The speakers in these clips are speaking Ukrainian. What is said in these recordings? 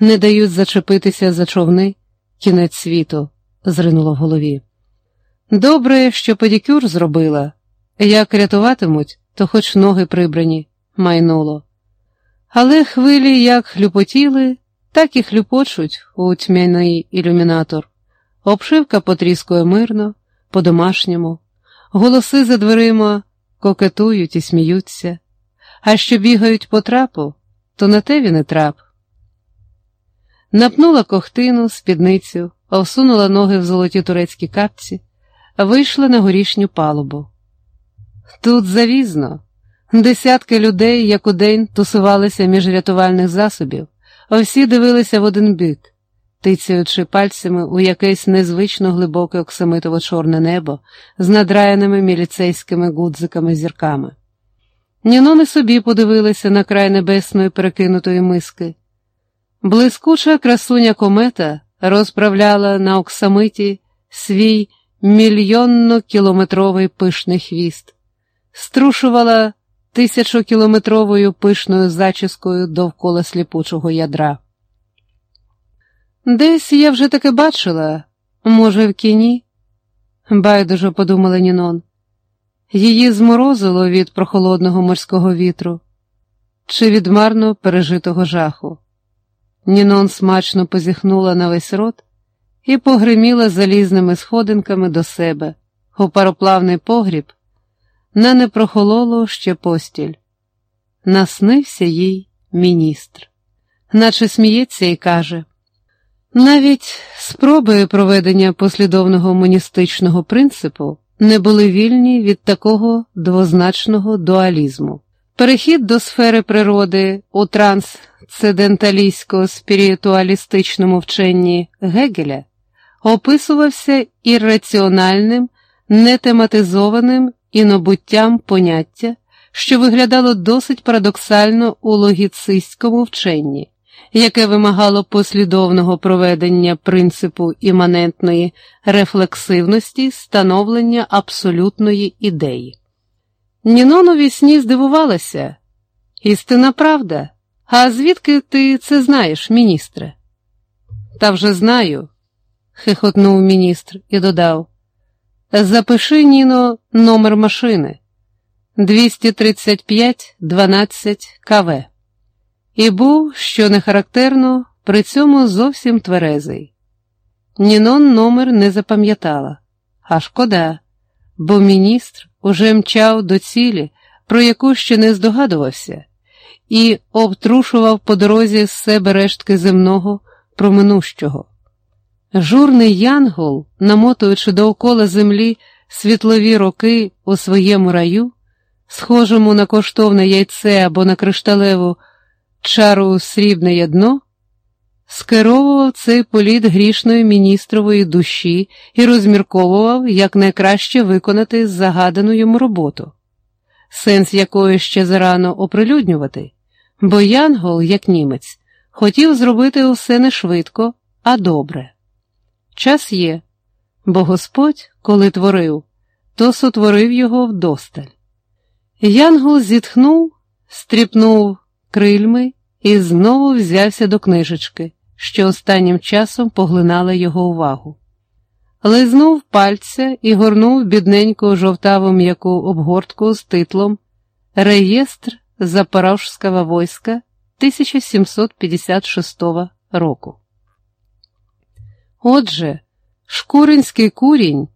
не дають зачепитися за човни, кінець світу, зринуло в голові. Добре, що педикюр зробила. Як рятуватимуть, то хоч ноги прибрані, майнуло. Але хвилі як хлюпотіли, так і хлюпочуть у тьмяний ілюмінатор. Обшивка потріскує мирно, по-домашньому, голоси за дверима кокетують і сміються, а що бігають по трапу, то на те він і трап. Напнула кохтину, спідницю, всунула ноги в золоті турецькі капці, вийшла на горішню палубу. Тут завізно. Десятки людей, як у день, тусувалися між рятувальних засобів, а всі дивилися в один бік, тицяючи пальцями у якесь незвично глибоке оксамитово чорне небо з надраяними міліцейськими гудзиками зірками. Нінони собі подивилися на край небесної перекинутої миски. Блискуча красуня комета розправляла на оксамиті свій мільйонно-кілометровий пишний хвіст, струшувала тисячокілометровою пишною зачіскою довкола сліпучого ядра. Десь я вже таки бачила, може, в кіні, байдуже подумала Нінон. Її зморозило від прохолодного морського вітру чи від марно пережитого жаху. Нінон смачно позіхнула на весь рот і погриміла залізними сходинками до себе у пароплавний погріб, на непрохололу ще постіль. Наснився їй міністр, наче сміється і каже. Навіть спроби проведення послідовного моністичного принципу не були вільні від такого двозначного дуалізму. Перехід до сфери природи у трансценденталістсько спіритуалістичному вченні Гегеля описувався ірраціональним, нетематизованим інобуттям поняття, що виглядало досить парадоксально у логіцистському вченні, яке вимагало послідовного проведення принципу іманентної рефлексивності становлення абсолютної ідеї. Нінон у вісні здивувалася. Істина правда. А звідки ти це знаєш, міністре? Та вже знаю, хихотнув міністр і додав. Запиши, Ніно, номер машини 235 12 КВ. І був, що не характерно, при цьому зовсім тверезий. Нінон номер не запам'ятала, а шкода, бо міністр уже мчав до цілі, про яку ще не здогадувався, і обтрушував по дорозі з себе рештки земного проминущого. Журний янгол, намотуючи довкола землі світлові роки у своєму раю, схожому на коштовне яйце або на кришталеву чару срібне ядно, скеровував цей політ грішної міністрової душі і розмірковував, як найкраще виконати загадану йому роботу, сенс якої ще зарано оприлюднювати, бо Янгол, як німець, хотів зробити усе не швидко, а добре. Час є, бо Господь, коли творив, то сотворив його вдосталь. Янгол зітхнув, стріпнув крильми і знову взявся до книжечки, що останнім часом поглинала його увагу. Лизнув пальця і горнув бідненьку жовтаву м'яку обгортку з титлом Реєстр Запорожського війська 1756 року. Отже, Шкуринський курінь,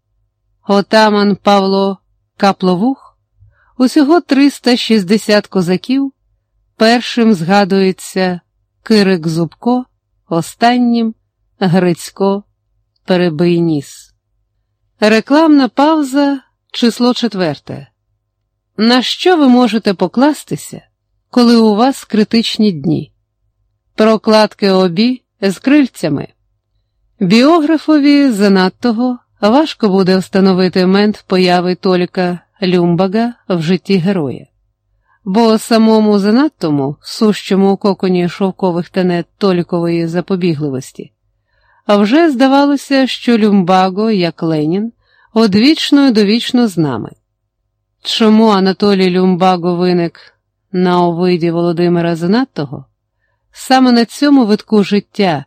отаман Павло Капловух, усього 360 козаків, першим згадується Кирик Зубко, останнім Грицько Перебийніс. Рекламна пауза, число четверте. На що ви можете покластися, коли у вас критичні дні? Прокладки обі з крильцями. Біографові занадтого важко буде встановити мент появи Толіка Люмбага в житті героя, бо самому занадтому, сущому у коконі шовкових тенет Толікової запобігливості, а вже здавалося, що Люмбаго, як Ленін, одвічно і довічно з нами. Чому Анатолій Люмбаго виник на овиді Володимира Занадтого? Саме на цьому витку життя